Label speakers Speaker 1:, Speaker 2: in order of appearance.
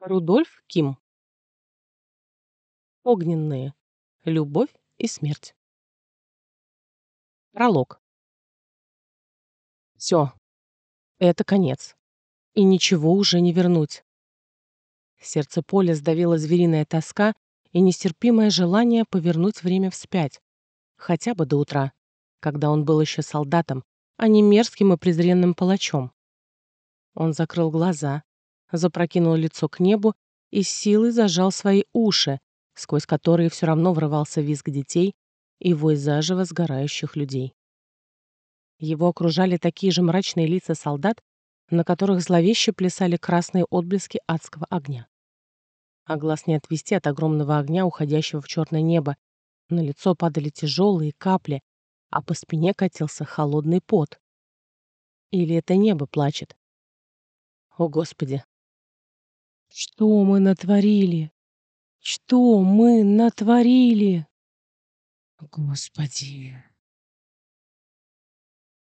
Speaker 1: Рудольф Ким. Огненные. Любовь и смерть. Пролог. Все. Это конец. И ничего уже не вернуть. Сердце Поля сдавило звериная тоска и нестерпимое желание повернуть время вспять. Хотя бы до утра, когда он был еще солдатом, а не мерзким и презренным палачом. Он закрыл глаза, запрокинул лицо к небу и с силой зажал свои уши, сквозь которые все равно врывался визг детей и вой заживо сгорающих людей. Его окружали такие же мрачные лица солдат, на которых зловеще плясали красные отблески адского огня. А глаз не отвести от огромного огня, уходящего в черное небо. На лицо падали тяжелые капли, а по спине катился холодный пот. Или это небо плачет? О, Господи, что мы натворили? Что мы натворили? Господи.